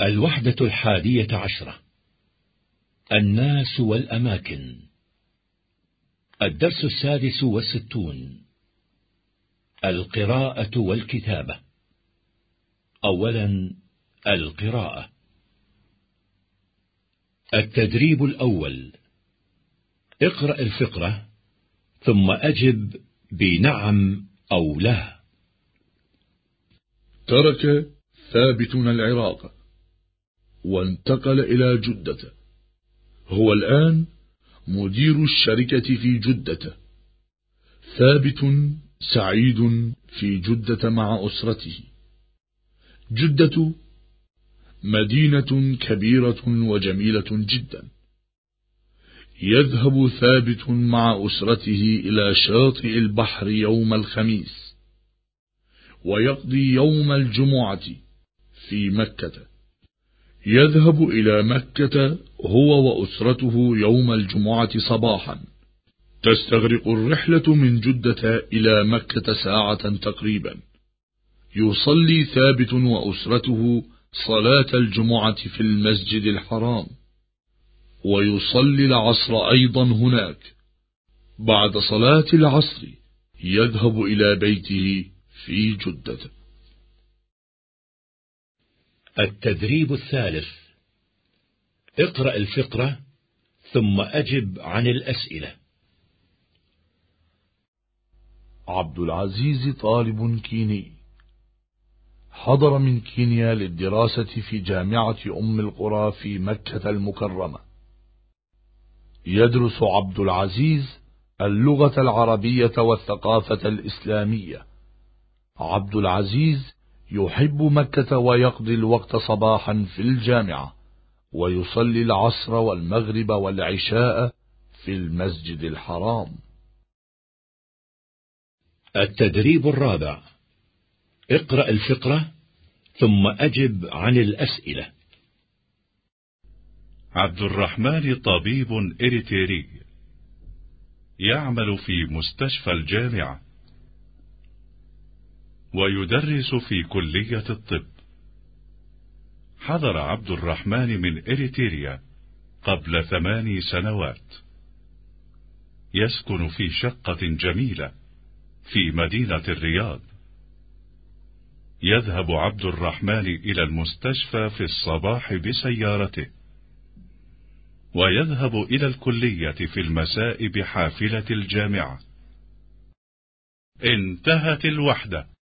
الوحدة الحادية عشرة. الناس والأماكن. الدرس السادس والستون. القراءة والكتابة. أولا القراءة. التدريب الأول. اقرأ الفقرة ثم أجب بنعم أو لا. ترك ثابت العراق. وانتقل إلى جدة هو الآن مدير الشركة في جدة ثابت سعيد في جدة مع أسرته. جدة مدينة كبيرة وجميلة جدا. يذهب ثابت مع أسرته إلى شاطئ البحر يوم الخميس ويقضي يوم الجمعة في مكة. يذهب إلى مكة هو وأسرته يوم الجمعة صباحا. تستغرق الرحلة من جدة إلى مكة ساعة تقريبا. يصلي ثابت وأسرته صلاة الجمعة في المسجد الحرام. ويصلي العصر أيضا هناك. بعد صلاة العصر يذهب إلى بيته في جدة التدريب الثالث. اقرأ الفقرة ثم أجب عن الأسئلة. عبد العزيز طالب كيني. حضر من كينيا للدراسة في جامعة أم القرى في مكة المكرمة. يدرس عبد العزيز اللغة العربية والثقافة الإسلامية. عبد العزيز يحب مكة ويقضي الوقت صباحا في الجامعة ويصلي العصر والمغرب والعشاء في المسجد الحرام. التدريب الرابع. اقرأ الفقرة ثم أجب عن الأسئلة. عبد الرحمن طبيب إريتيري يعمل في مستشفى الجامعة. ويدرس في كلية الطب. حضر عبد الرحمن من إريتريا قبل ثماني سنوات. يسكن في شقة جميلة في مدينة الرياض. يذهب عبد الرحمن إلى المستشفى في الصباح بسيارته. ويذهب إلى الكلية في المساء بحافلة الجامعة. انتهت الوحدة.